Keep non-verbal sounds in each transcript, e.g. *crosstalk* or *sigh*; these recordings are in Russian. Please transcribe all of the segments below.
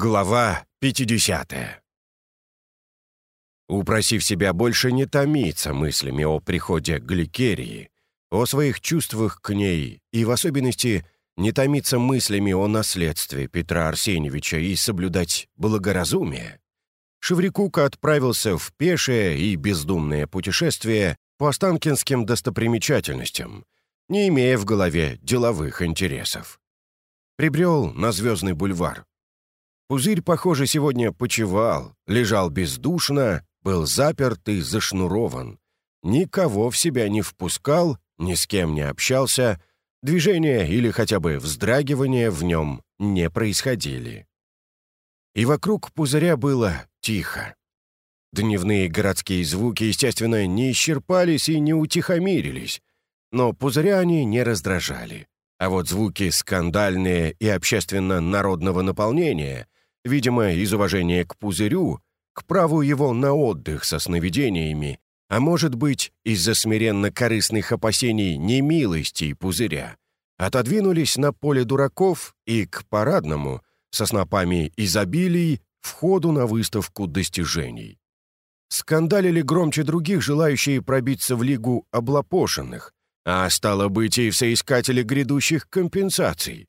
Глава 50 Упросив себя больше не томиться мыслями о приходе Гликерии, о своих чувствах к ней и, в особенности, не томиться мыслями о наследстве Петра Арсеньевича и соблюдать благоразумие, Шеврикука отправился в пешее и бездумное путешествие по останкинским достопримечательностям, не имея в голове деловых интересов. Прибрел на Звездный бульвар, Пузырь, похоже, сегодня почевал, лежал бездушно, был заперт и зашнурован. Никого в себя не впускал, ни с кем не общался, движения или хотя бы вздрагивания в нем не происходили. И вокруг пузыря было тихо. Дневные городские звуки, естественно, не исчерпались и не утихомирились, но пузыря они не раздражали. А вот звуки скандальные и общественно-народного наполнения — видимо, из уважения к пузырю, к праву его на отдых со сновидениями, а может быть, из-за смиренно-корыстных опасений немилости пузыря, отодвинулись на поле дураков и к парадному, со снопами изобилий, входу на выставку достижений. Скандалили громче других желающие пробиться в лигу облапошенных, а стало быть и соискатели грядущих компенсаций.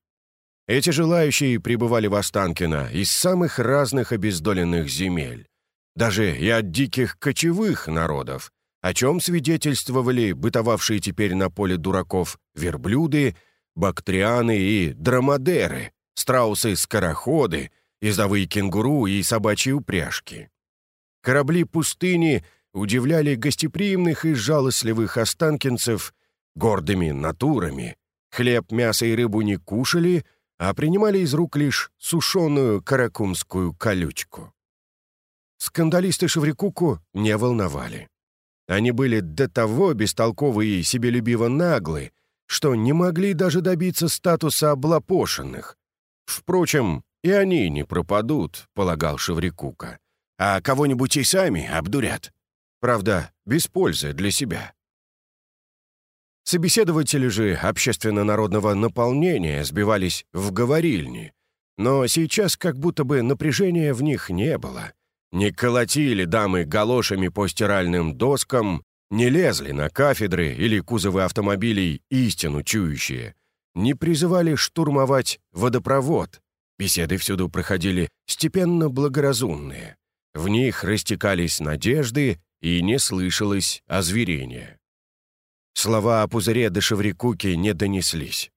Эти желающие прибывали в Останкино из самых разных обездоленных земель, даже и от диких кочевых народов, о чем свидетельствовали бытовавшие теперь на поле дураков верблюды, бактрианы и драмадеры, страусы-скороходы, ездовые кенгуру и собачьи упряжки. Корабли пустыни удивляли гостеприимных и жалостливых останкинцев гордыми натурами, хлеб, мясо и рыбу не кушали — а принимали из рук лишь сушеную каракумскую колючку. Скандалисты Шеврикуку не волновали. Они были до того бестолковы и себелюбиво наглы, что не могли даже добиться статуса облапошенных. Впрочем, и они не пропадут, полагал Шеврикука, а кого-нибудь и сами обдурят. Правда, без пользы для себя. Собеседователи же общественно-народного наполнения сбивались в говорильни, но сейчас как будто бы напряжения в них не было. Не колотили дамы галошами по стиральным доскам, не лезли на кафедры или кузовы автомобилей истину чующие, не призывали штурмовать водопровод. Беседы всюду проходили степенно благоразумные. В них растекались надежды и не слышалось озверения. Слова о пузыре до Шеврикуки не донеслись.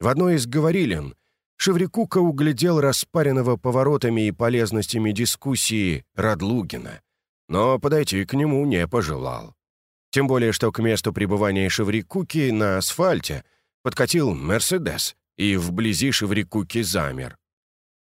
В одной из говорилин Шеврикука углядел распаренного поворотами и полезностями дискуссии Радлугина, но подойти к нему не пожелал. Тем более, что к месту пребывания Шеврикуки на асфальте подкатил «Мерседес», и вблизи Шеврикуки замер.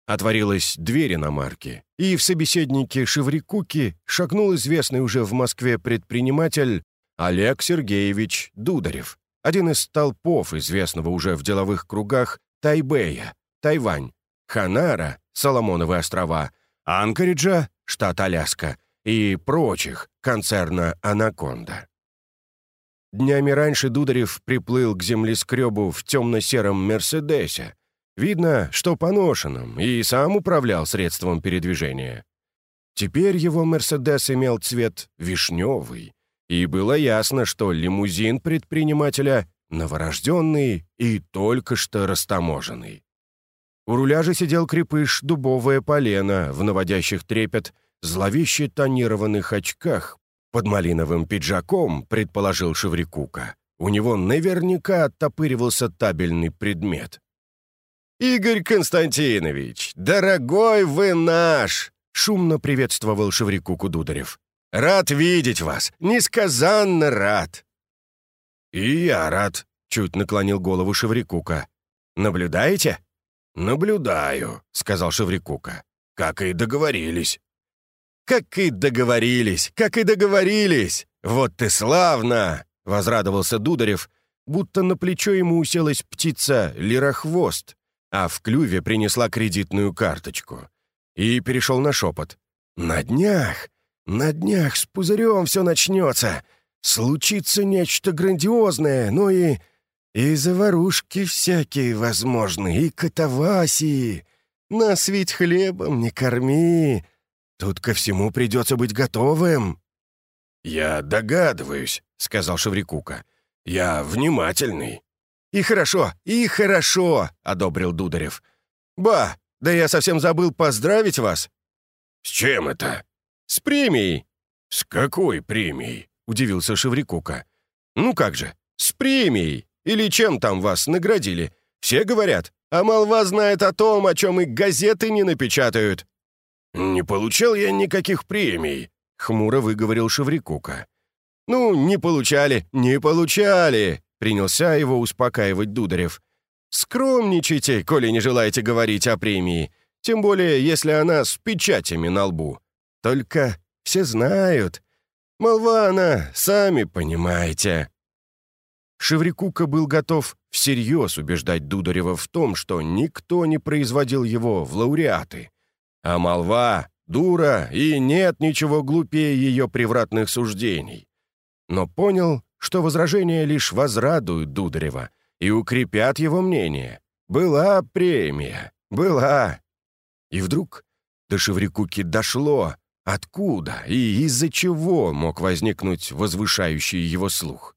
Отворилась дверь иномарки, и в собеседнике Шеврикуки шагнул известный уже в Москве предприниматель Олег Сергеевич Дударев, один из столпов известного уже в деловых кругах Тайбэя, Тайвань, Ханара, Соломоновы острова, Анкориджа, штат Аляска и прочих концерна «Анаконда». Днями раньше Дударев приплыл к землескребу в темно-сером «Мерседесе». Видно, что поношенным, и сам управлял средством передвижения. Теперь его «Мерседес» имел цвет вишневый, и было ясно, что лимузин предпринимателя новорожденный и только что растаможенный. У руля же сидел крепыш дубовое полено в наводящих трепет, зловеще тонированных очках, под малиновым пиджаком, предположил Шеврикука. У него наверняка оттопыривался табельный предмет. «Игорь Константинович, дорогой вы наш!» — шумно приветствовал Шеврикуку Дударев. Рад видеть вас, несказанно рад!» «И я рад», — чуть наклонил голову Шеврикука. «Наблюдаете?» «Наблюдаю», — сказал Шеврикука. «Как и договорились». «Как и договорились, как и договорились! Вот ты славно!» — возрадовался Дударев, будто на плечо ему уселась птица Лирохвост, а в клюве принесла кредитную карточку. И перешел на шепот. «На днях на днях с пузырем все начнется. Случится нечто грандиозное, ну и... И заварушки всякие возможны, и катавасии. Нас ведь хлебом не корми. Тут ко всему придется быть готовым». «Я догадываюсь», — сказал Шеврикука. «Я внимательный». «И хорошо, и хорошо», — одобрил Дударев. «Ба, да я совсем забыл поздравить вас». «С чем это?» «С премией». «С какой премией?» — удивился Шеврикука. «Ну как же, с премией. Или чем там вас наградили? Все говорят, а молва знает о том, о чем и газеты не напечатают». «Не получал я никаких премий», — хмуро выговорил Шеврикука. «Ну, не получали, не получали», — принялся его успокаивать Дударев. «Скромничайте, коли не желаете говорить о премии, тем более, если она с печатями на лбу. Только все знают. Молва она, сами понимаете». Шеврикука был готов всерьез убеждать Дударева в том, что никто не производил его в лауреаты. А молва — дура, и нет ничего глупее ее превратных суждений. Но понял, что возражения лишь возрадуют Дударева и укрепят его мнение. Была премия, была. И вдруг до Шеврикуки дошло, откуда и из-за чего мог возникнуть возвышающий его слух.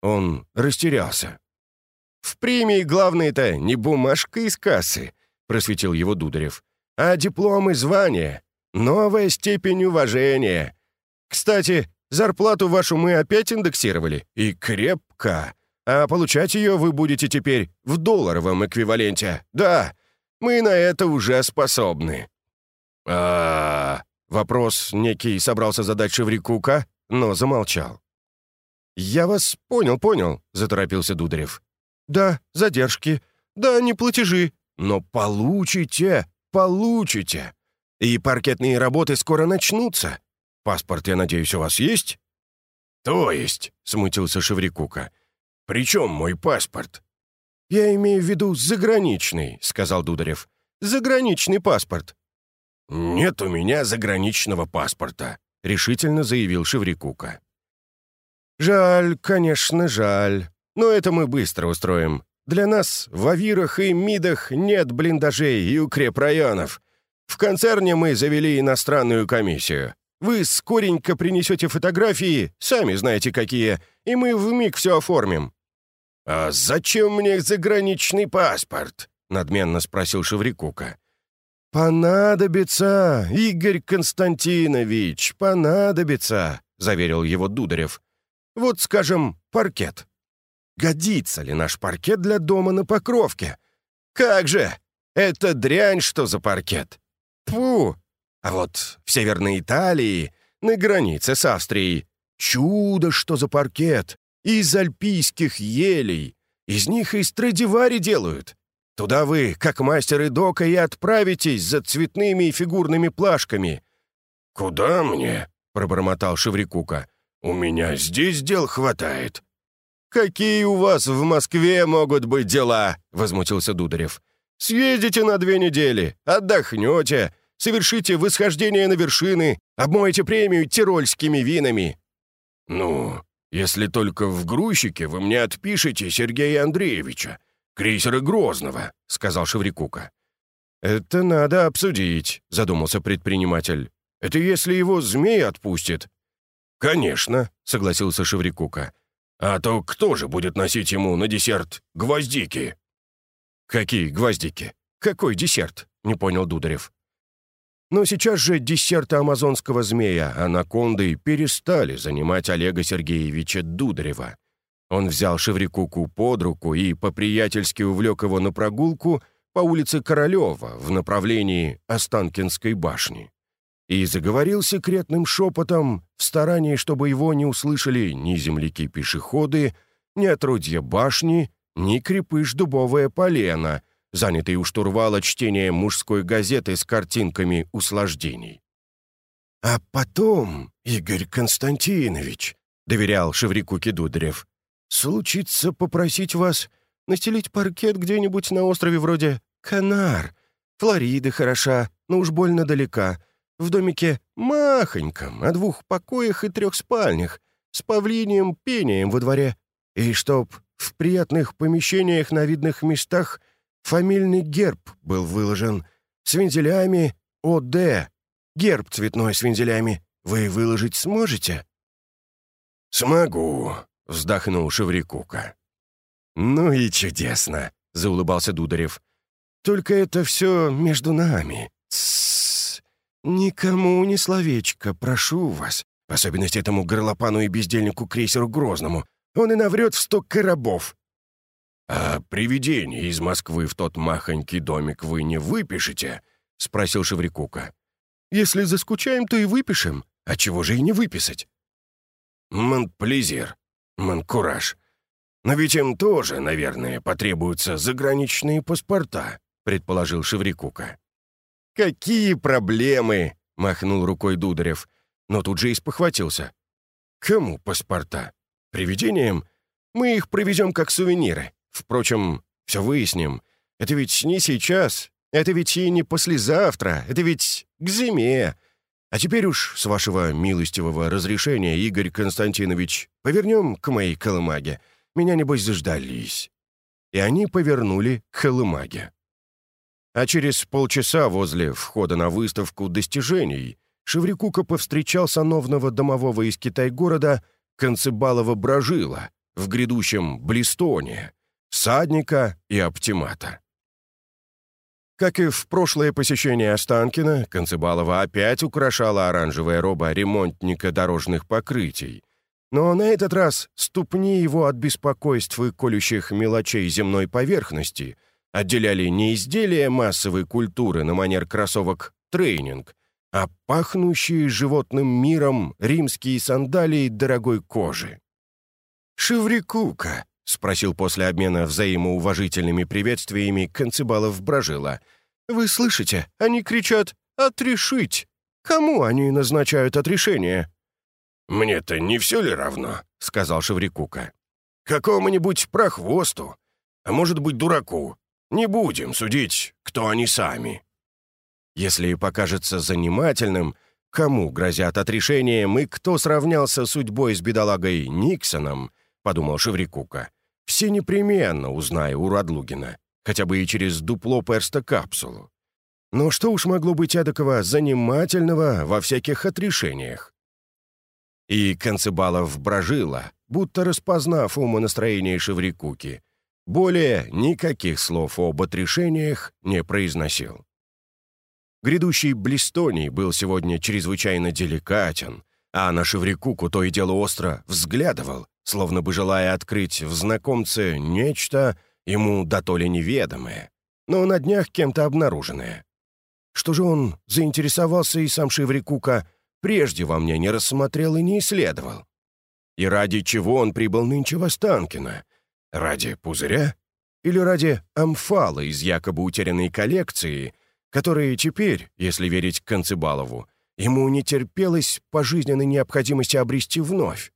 Он растерялся. «В премии главное-то не бумажка из кассы», — просветил его Дударев, «а диплом и звание, новая степень уважения. Кстати, зарплату вашу мы опять индексировали, и крепко. А получать ее вы будете теперь в долларовом эквиваленте. Да, мы на это уже способны». А, Вопрос некий собрался задать Шеврикука, но замолчал. «Я вас понял, понял», — заторопился Дударев. «Да, задержки. Да, не платежи. Но получите, получите. И паркетные работы скоро начнутся. Паспорт, я надеюсь, у вас есть?» «То есть», — смутился Шеврикука. «При чем мой паспорт?» «Я имею в виду заграничный», — сказал Дударев. «Заграничный паспорт». «Нет у меня заграничного паспорта», — решительно заявил Шеврикука. «Жаль, конечно, жаль. Но это мы быстро устроим. Для нас в Авирах и Мидах нет блиндажей и укрепрайонов. В концерне мы завели иностранную комиссию. Вы скоренько принесете фотографии, сами знаете какие, и мы вмиг все оформим». «А зачем мне заграничный паспорт?» — надменно спросил Шеврикука. «Понадобится, Игорь Константинович, понадобится», — заверил его Дударев. Вот, скажем, паркет. Годится ли наш паркет для дома на Покровке? Как же! Это дрянь, что за паркет! Фу! А вот в Северной Италии, на границе с Австрией, чудо, что за паркет! Из альпийских елей! Из них и страдивари делают. Туда вы, как мастер и дока, и отправитесь за цветными и фигурными плашками». «Куда мне?» — пробормотал Шеврикука. «У меня здесь дел хватает». «Какие у вас в Москве могут быть дела?» — возмутился Дударев. «Съездите на две недели, отдохнете, совершите восхождение на вершины, обмоете премию тирольскими винами». «Ну, если только в грузчике вы мне отпишете Сергея Андреевича, крейсера Грозного», — сказал Шеврикука. «Это надо обсудить», — задумался предприниматель. «Это если его змей отпустит, «Конечно», — согласился Шеврикука. «А то кто же будет носить ему на десерт гвоздики?» «Какие гвоздики? Какой десерт?» — не понял Дударев. Но сейчас же десерты амазонского змея анаконды перестали занимать Олега Сергеевича Дударева. Он взял Шеврикуку под руку и по-приятельски увлек его на прогулку по улице Королева в направлении Останкинской башни и заговорил секретным шепотом в старании, чтобы его не услышали ни земляки-пешеходы, ни отродья башни, ни крепыш дубовое полено, занятый у штурвала чтением мужской газеты с картинками услаждений. «А потом, Игорь Константинович», — доверял Шеврикуке Дударев, «случится попросить вас настелить паркет где-нибудь на острове вроде Канар. Флорида хороша, но уж больно далека» в домике махоньком, о двух покоях и трех спальнях, с павлинием пением во дворе, и чтоб в приятных помещениях на видных местах фамильный герб был выложен, С вензелями ОД. Герб цветной с вензелями. Вы выложить сможете?» «Смогу», — вздохнул Шеврикука. «Ну и чудесно», — заулыбался Дударев. «Только это все между нами. Тссс. Никому ни словечко, прошу вас. В особенности этому горлопану и бездельнику крейсеру Грозному. Он и наврет в сто коробов». «А привидение из Москвы в тот махонький домик вы не выпишете?» — спросил Шеврикука. «Если заскучаем, то и выпишем. А чего же и не выписать?» «Монплезир, Монкураж. Но ведь им тоже, наверное, потребуются заграничные паспорта», — предположил Шеврикука. «Какие проблемы!» — махнул рукой Дударев, но тут же и. «Кому паспорта? Привидениям? Мы их привезем как сувениры. Впрочем, все выясним. Это ведь не сейчас, это ведь и не послезавтра, это ведь к зиме. А теперь уж, с вашего милостивого разрешения, Игорь Константинович, повернем к моей колымаге. Меня, небось, заждались». И они повернули к колымаге. А через полчаса возле входа на выставку достижений Шеврикука повстречал сановного домового из Китай-города Концебалова-Брожила в грядущем Блистоне, садника и оптимата. Как и в прошлое посещение Останкина, Концебалова опять украшала оранжевая роба ремонтника дорожных покрытий. Но на этот раз ступни его от беспокойств и колющих мелочей земной поверхности отделяли не изделия массовой культуры на манер кроссовок «тренинг», а пахнущие животным миром римские сандалии дорогой кожи. «Шеврикука», — спросил после обмена взаимоуважительными приветствиями Концебалов Брожила. «Вы слышите? Они кричат «отрешить». Кому они назначают отрешение?» «Мне-то не все ли равно?» — сказал Шеврикука. «Какому-нибудь прохвосту, а может быть, дураку. Не будем судить, кто они сами». Если покажется занимательным, кому грозят отрешением и кто сравнялся судьбой с бедолагой Никсоном —— подумал Шеврикука. «Все непременно узнаю у Радлугина, хотя бы и через дупло перста-капсулу. Но что уж могло быть эдакого занимательного во всяких отрешениях?» И Концебалов брожила, будто распознав умонастроение Шеврикуки. Более никаких слов об отрешениях не произносил. Грядущий Блистоний был сегодня чрезвычайно деликатен, а на Шеврикуку то и дело остро взглядывал, словно бы желая открыть в знакомце нечто ему да то ли неведомое, но на днях кем-то обнаруженное. Что же он заинтересовался и сам Шеврикука прежде во мне не рассмотрел и не исследовал? И ради чего он прибыл нынче в Останкино? Ради пузыря? Или ради амфала из якобы утерянной коллекции, которые теперь, если верить Концебалову, ему не терпелось по жизненной необходимости обрести вновь?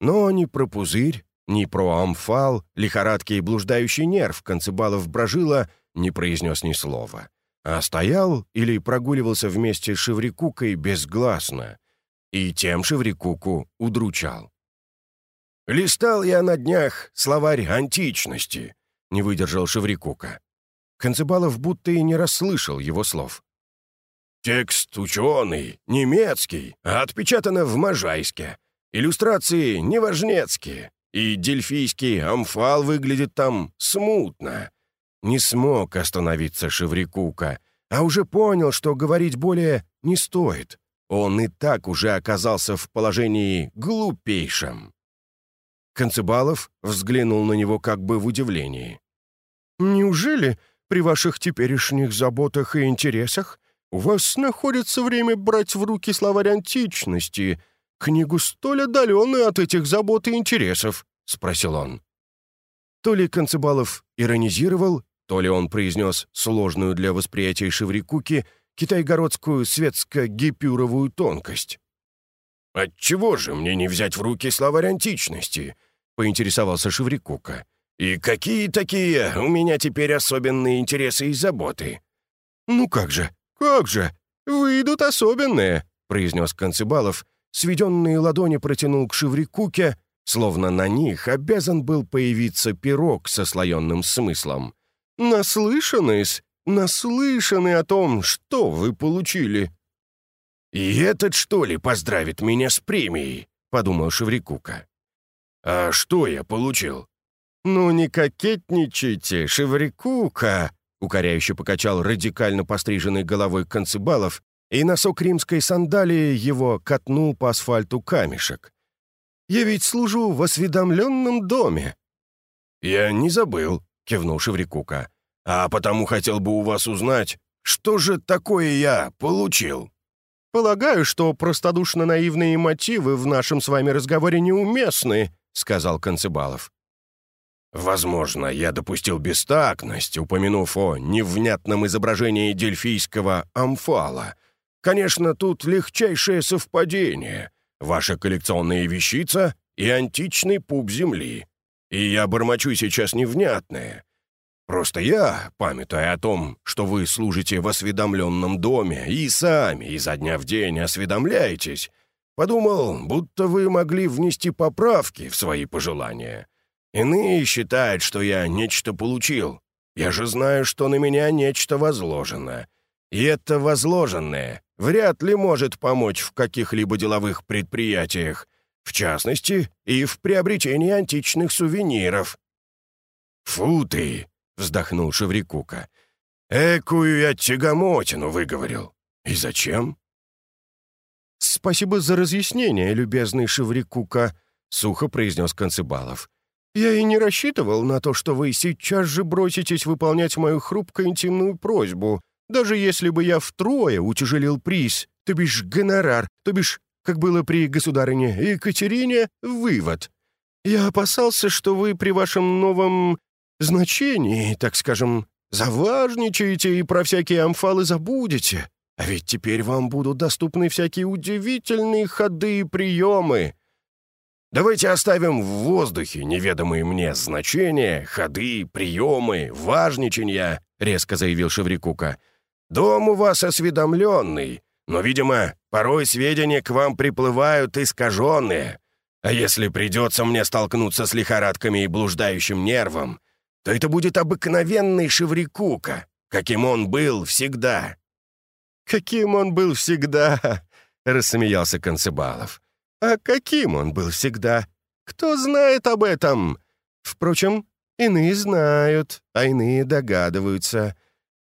Но ни про пузырь, ни про амфал, лихорадки и блуждающий нерв Концебалов брожила не произнес ни слова, а стоял или прогуливался вместе с Шеврикукой безгласно, и тем Шеврикуку удручал. «Листал я на днях словарь античности», — не выдержал Шеврикука. Концебалов будто и не расслышал его слов. «Текст ученый, немецкий, а отпечатано в Можайске. Иллюстрации неважнецкие, и дельфийский амфал выглядит там смутно. Не смог остановиться Шеврикука, а уже понял, что говорить более не стоит. Он и так уже оказался в положении глупейшем. Концебалов взглянул на него как бы в удивлении. «Неужели при ваших теперешних заботах и интересах у вас находится время брать в руки словарь античности книгу столь отдаленную от этих забот и интересов?» — спросил он. То ли Концебалов иронизировал, то ли он произнес сложную для восприятия Шеврикуки китайгородскую светско-гипюровую тонкость. «Отчего же мне не взять в руки словарь античности?» — поинтересовался Шеврикука. «И какие такие у меня теперь особенные интересы и заботы?» «Ну как же, как же, выйдут особенные», — произнес Концебалов, сведенные ладони протянул к Шеврикуке, словно на них обязан был появиться пирог со слоенным смыслом. «Наслышанный-с, наслышаны о том, что вы получили». «И этот, что ли, поздравит меня с премией?» — подумал Шеврикука. «А что я получил?» «Ну не кокетничайте, Шеврикука!» — укоряюще покачал радикально постриженной головой Концебалов, и носок римской сандалии его катнул по асфальту камешек. «Я ведь служу в осведомленном доме». «Я не забыл», — кивнул Шеврикука. «А потому хотел бы у вас узнать, что же такое я получил?» «Полагаю, что простодушно-наивные мотивы в нашем с вами разговоре неуместны», — сказал Концебалов. «Возможно, я допустил бестактность, упомянув о невнятном изображении дельфийского амфала. Конечно, тут легчайшее совпадение. Ваша коллекционная вещица и античный пуп земли. И я бормочу сейчас невнятное. Просто я, памятуя о том, что вы служите в осведомленном доме и сами изо дня в день осведомляетесь, подумал, будто вы могли внести поправки в свои пожелания. Иные считают, что я нечто получил. Я же знаю, что на меня нечто возложено. И это возложенное вряд ли может помочь в каких-либо деловых предприятиях, в частности, и в приобретении античных сувениров». «Фу ты!» — вздохнул Шеврикука. «Экую я тягомотину выговорил. И зачем?» «Спасибо за разъяснение, любезный Шеврикука», — сухо произнес Концебалов. «Я и не рассчитывал на то, что вы сейчас же броситесь выполнять мою хрупкую интимную просьбу, даже если бы я втрое утяжелил приз, то бишь гонорар, то бишь как было при государыне Екатерине, вывод. Я опасался, что вы при вашем новом значении, так скажем, заважничаете и про всякие амфалы забудете. А ведь теперь вам будут доступны всякие удивительные ходы и приемы. Давайте оставим в воздухе неведомые мне значения, ходы, приемы, важничанья, резко заявил Шеврикука. Дом у вас осведомленный, но, видимо, порой сведения к вам приплывают искаженные. А если придется мне столкнуться с лихорадками и блуждающим нервом, то это будет обыкновенный Шеврикука, каким он был всегда». «Каким он был всегда?» *laughs* — рассмеялся Концебалов. «А каким он был всегда? Кто знает об этом? Впрочем, иные знают, а иные догадываются.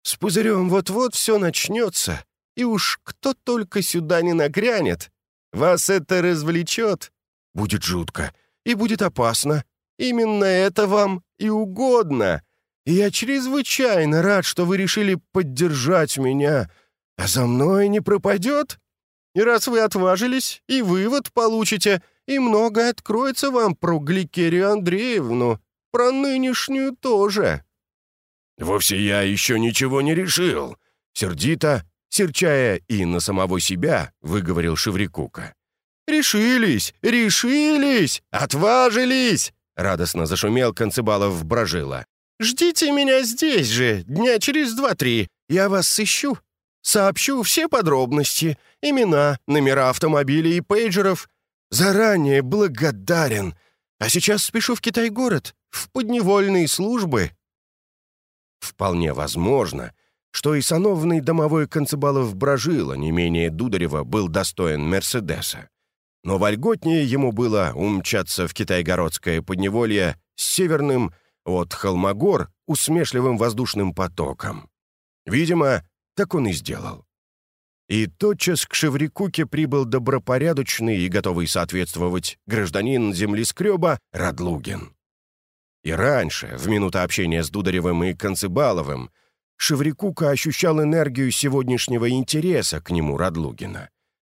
С пузырем вот-вот все начнется, и уж кто только сюда не нагрянет. Вас это развлечет. Будет жутко и будет опасно. Именно это вам и угодно. И я чрезвычайно рад, что вы решили поддержать меня. А за мной не пропадет. И раз вы отважились, и вывод получите, и многое откроется вам про Гликерию Андреевну, про нынешнюю тоже». «Вовсе я еще ничего не решил», — сердито серчая и на самого себя, выговорил Шеврикука. «Решились! Решились! Отважились!» — радостно зашумел Концебалов Брожила. «Ждите меня здесь же, дня через два-три. Я вас сыщу. Сообщу все подробности, имена, номера автомобилей и пейджеров. Заранее благодарен. А сейчас спешу в Китай-город, в подневольные службы». Вполне возможно, что и сановный домовой Концебалов Брожила, не менее Дударева, был достоин Мерседеса. Но вольготнее ему было умчаться в Китайгородское подневолье с северным от Холмогор усмешливым воздушным потоком. Видимо, так он и сделал. И тотчас к Шеврикуке прибыл добропорядочный и готовый соответствовать гражданин землескреба Радлугин. И раньше, в минуту общения с Дударевым и Концебаловым, Шеврикука ощущал энергию сегодняшнего интереса к нему Радлугина.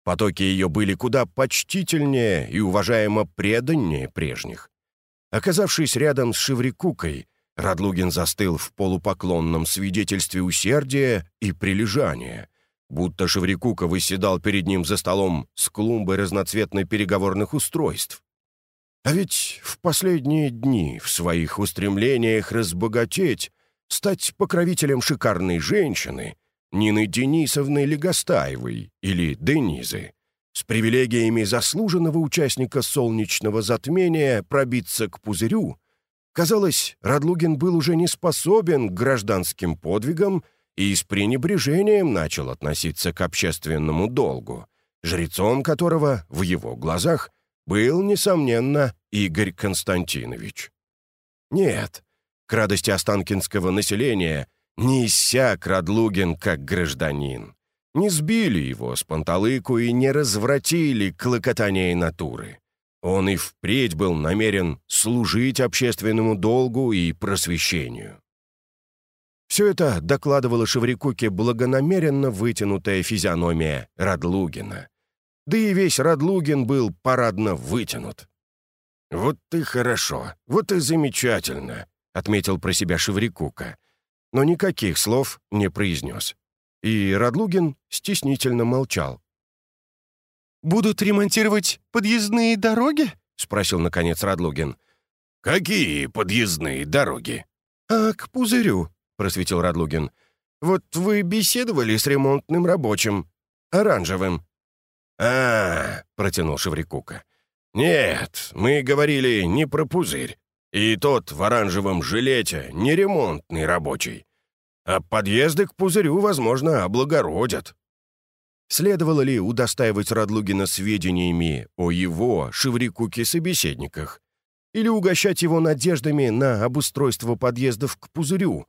Потоки ее были куда почтительнее и уважаемо преданнее прежних. Оказавшись рядом с Шеврикукой, Радлугин застыл в полупоклонном свидетельстве усердия и прилежания, будто Шеврикука выседал перед ним за столом с клумбой разноцветных переговорных устройств. А ведь в последние дни в своих устремлениях разбогатеть стать покровителем шикарной женщины, Нины Денисовны Легостаевой или Денизы, с привилегиями заслуженного участника солнечного затмения пробиться к пузырю, казалось, Радлугин был уже не способен к гражданским подвигам и с пренебрежением начал относиться к общественному долгу, жрецом которого в его глазах был, несомненно, Игорь Константинович. Нет, к радости останкинского населения не иссяк Радлугин как гражданин. Не сбили его с панталыку и не развратили клокотание натуры. Он и впредь был намерен служить общественному долгу и просвещению. Все это докладывала Шеврикуке благонамеренно вытянутая физиономия Радлугина. Да и весь Радлугин был парадно вытянут. «Вот ты хорошо, вот и замечательно», — отметил про себя Шеврикука, но никаких слов не произнес. И Радлугин стеснительно молчал. «Будут ремонтировать подъездные дороги?» — спросил, наконец, Радлугин. «Какие подъездные дороги?» «А к пузырю», — просветил Радлугин. «Вот вы беседовали с ремонтным рабочим, оранжевым». «А, — протянул Шеврикука. «Нет, мы говорили не про пузырь. И тот в оранжевом жилете не ремонтный рабочий. А подъезды к пузырю, возможно, облагородят». Следовало ли удостаивать Радлугина сведениями о его, Шеврикуке, собеседниках? Или угощать его надеждами на обустройство подъездов к пузырю,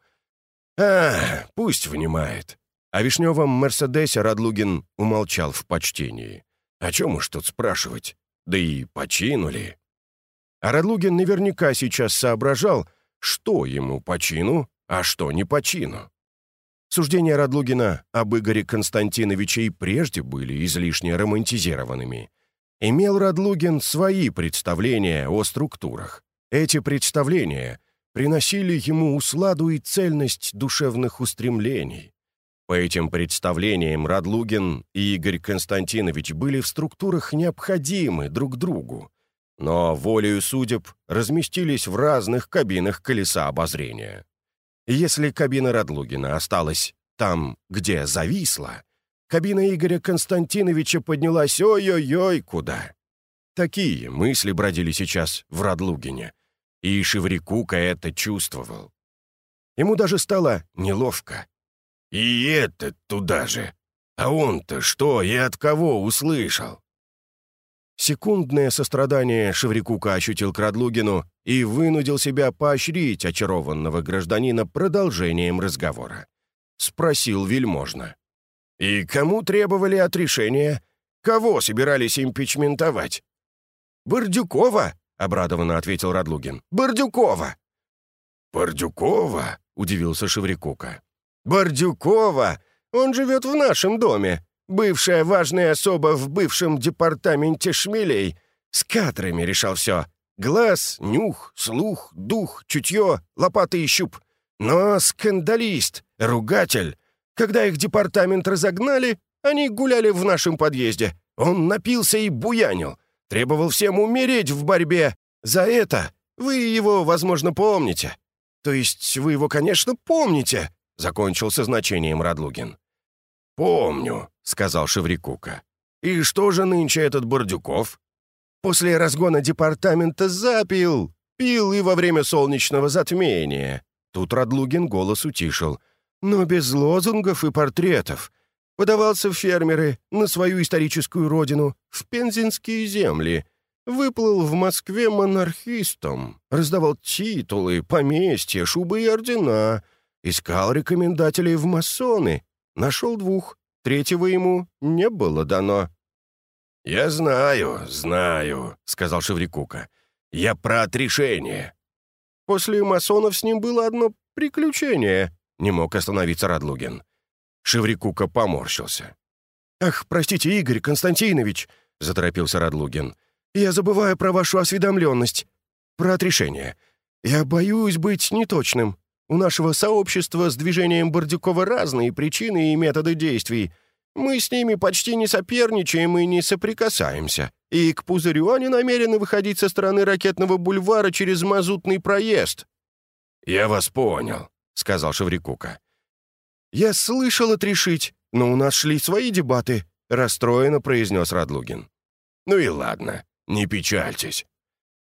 «А, пусть внимает». О вишневом «Мерседесе» Радлугин умолчал в почтении. О чем уж тут спрашивать? Да и починули. А Радлугин наверняка сейчас соображал, что ему по чину, а что не по чину. Суждения Радлугина об Игоре Константиновиче и прежде были излишне романтизированными. Имел Радлугин свои представления о структурах. Эти представления приносили ему усладу и цельность душевных устремлений. По этим представлениям Радлугин и Игорь Константинович были в структурах необходимы друг другу, но волею судеб разместились в разных кабинах колеса обозрения. Если кабина Радлугина осталась там, где зависла, кабина Игоря Константиновича поднялась ой-ой-ой куда. Такие мысли бродили сейчас в Радлугине — и Шеврикука это чувствовал. Ему даже стало неловко. «И это туда же! А он-то что и от кого услышал?» Секундное сострадание Шеврикука ощутил к и вынудил себя поощрить очарованного гражданина продолжением разговора. Спросил вельможно. «И кому требовали отрешения? Кого собирались импичментовать?» «Бордюкова!» — обрадованно ответил Радлугин. «Бордюкова!» «Бордюкова?» — удивился Шеврикука. «Бордюкова! Он живет в нашем доме. Бывшая важная особа в бывшем департаменте шмелей. С кадрами решал все. Глаз, нюх, слух, дух, чутье, лопаты и щуп. Но скандалист, ругатель. Когда их департамент разогнали, они гуляли в нашем подъезде. Он напился и буянил. Требовал всем умереть в борьбе. За это вы его, возможно, помните. То есть вы его, конечно, помните», — закончил со значением Радлугин. «Помню», — сказал Шеврикука. «И что же нынче этот Бордюков?» «После разгона департамента запил, пил и во время солнечного затмения». Тут Радлугин голос утишил. «Но без лозунгов и портретов подавался в фермеры на свою историческую родину, в пензенские земли, выплыл в Москве монархистом, раздавал титулы, поместья, шубы и ордена, искал рекомендателей в масоны, нашел двух, третьего ему не было дано. «Я знаю, знаю», — сказал Шеврикука. «Я про отрешение». После масонов с ним было одно приключение, — не мог остановиться Радлугин. Шеврикука поморщился. «Ах, простите, Игорь Константинович!» — заторопился Радлугин. «Я забываю про вашу осведомленность. Про отрешение. Я боюсь быть неточным. У нашего сообщества с движением Бордюкова разные причины и методы действий. Мы с ними почти не соперничаем и не соприкасаемся. И к пузырю они намерены выходить со стороны ракетного бульвара через мазутный проезд». «Я вас понял», — сказал Шеврикука. «Я слышал отрешить, но у нас шли свои дебаты», — расстроенно произнес Радлугин. «Ну и ладно, не печальтесь».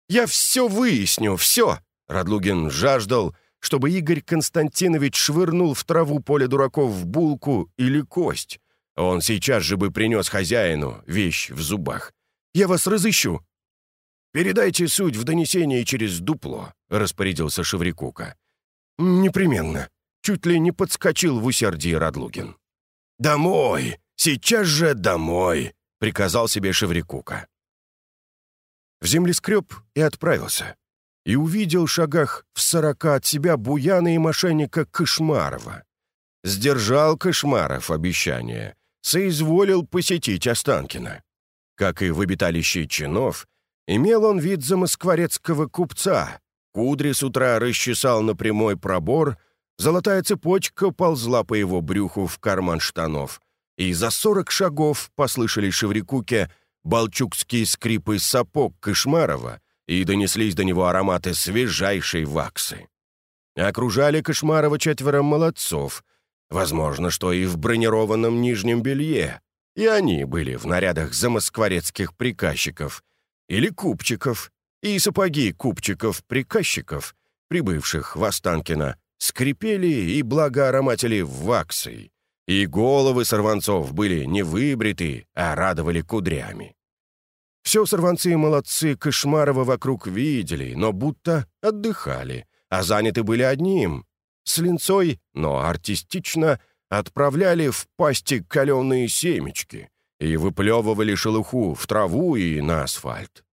«Я все выясню, все!» Радлугин жаждал, чтобы Игорь Константинович швырнул в траву поле дураков в булку или кость. Он сейчас же бы принес хозяину вещь в зубах. «Я вас разыщу!» «Передайте суть в донесении через дупло», — распорядился Шеврикука. «Непременно», — чуть ли не подскочил в усердии Радлугин. «Домой! Сейчас же домой!» — приказал себе Шеврикука. В землескреб и отправился. И увидел в шагах в сорока от себя буяна и мошенника Кошмарова. Сдержал Кошмаров обещание, соизволил посетить Останкина. Как и в обиталище чинов, имел он вид замоскворецкого купца. Кудри с утра расчесал на прямой пробор, золотая цепочка ползла по его брюху в карман штанов, и за сорок шагов послышались Шеврикуке балчукские скрипы сапог Кошмарова и донеслись до него ароматы свежайшей ваксы. Окружали Кошмарова четверо молодцов, возможно, что и в бронированном нижнем белье, и они были в нарядах замоскворецких приказчиков или купчиков, и сапоги купчиков-приказчиков, прибывших в Останкино, скрипели и благоароматили ваксой, и головы сорванцов были не выбриты, а радовали кудрями. Все сорванцы и молодцы Кошмарова вокруг видели, но будто отдыхали, а заняты были одним — с линцой, но артистично отправляли в пасти каленые семечки и выплевывали шелуху в траву и на асфальт.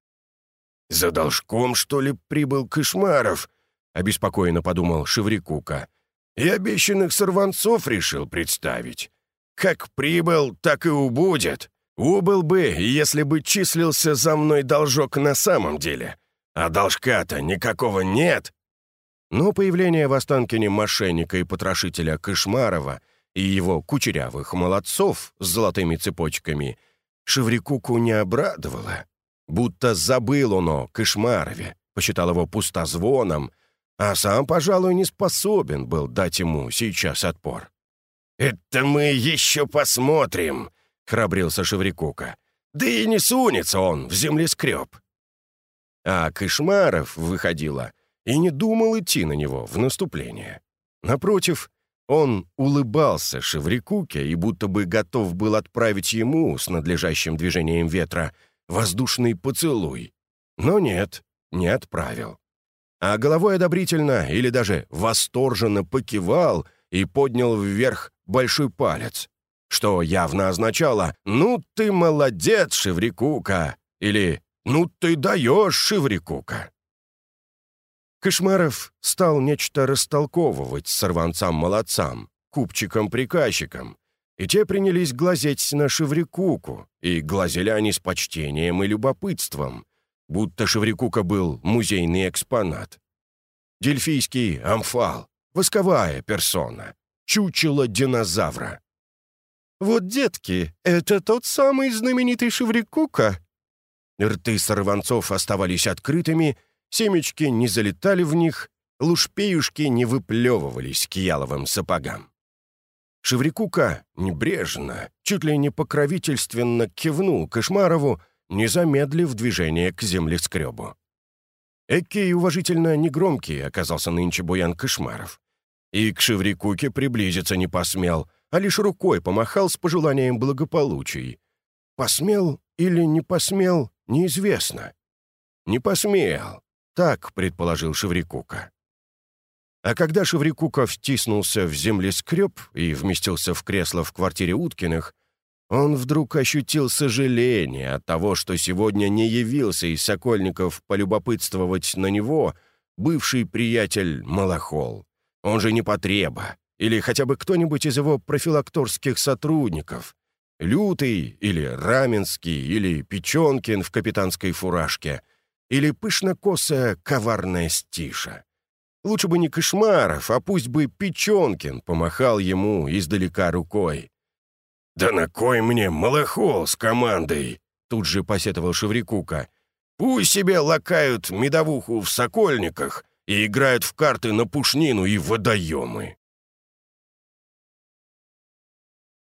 «За должком, что ли, прибыл Кошмаров?» — обеспокоенно подумал Шеврикука — и обещанных сорванцов решил представить. Как прибыл, так и убудет. Убыл бы, если бы числился за мной должок на самом деле. А должка-то никакого нет. Но появление в Останкине мошенника и потрошителя Кошмарова и его кучерявых молодцов с золотыми цепочками Шеврикуку не обрадовало. Будто забыл он о Кошмарове, посчитал его пустозвоном — а сам, пожалуй, не способен был дать ему сейчас отпор. «Это мы еще посмотрим», — храбрился Шеврикука. «Да и не сунется он в землескреб». А Кошмаров выходила и не думал идти на него в наступление. Напротив, он улыбался Шеврикуке и будто бы готов был отправить ему с надлежащим движением ветра воздушный поцелуй. Но нет, не отправил а головой одобрительно или даже восторженно покивал и поднял вверх большой палец, что явно означало «Ну ты молодец, Шеврикука!» или «Ну ты даешь, Шеврикука!» Кошмаров стал нечто растолковывать сорванцам-молодцам, купчикам-приказчикам, и те принялись глазеть на Шеврикуку, и глазели они с почтением и любопытством, будто Шеврикука был музейный экспонат. Дельфийский амфал, восковая персона, чучело динозавра. «Вот, детки, это тот самый знаменитый Шеврикука?» Рты сорванцов оставались открытыми, семечки не залетали в них, лушпеюшки не выплевывались к яловым сапогам. Шеврикука небрежно, чуть ли не покровительственно кивнул Кошмарову, не замедлив движение к землескребу. Эккий уважительно негромкий оказался нынче Буян Кошмаров. И к Шеврикуке приблизиться не посмел, а лишь рукой помахал с пожеланием благополучий. Посмел или не посмел, неизвестно. Не посмел, так предположил Шеврикука. А когда Шеврикука втиснулся в землескреб и вместился в кресло в квартире Уткиных, он вдруг ощутил сожаление от того, что сегодня не явился из Сокольников полюбопытствовать на него бывший приятель Малахол. Он же не потреба, или хотя бы кто-нибудь из его профилакторских сотрудников. Лютый, или Раменский, или Печенкин в капитанской фуражке, или пышнокосая коварная стиша. Лучше бы не Кошмаров, а пусть бы Печенкин помахал ему издалека рукой. «Да на кой мне малохол с командой?» Тут же посетовал Шеврикука. «Пусть себе лакают медовуху в сокольниках и играют в карты на пушнину и водоемы».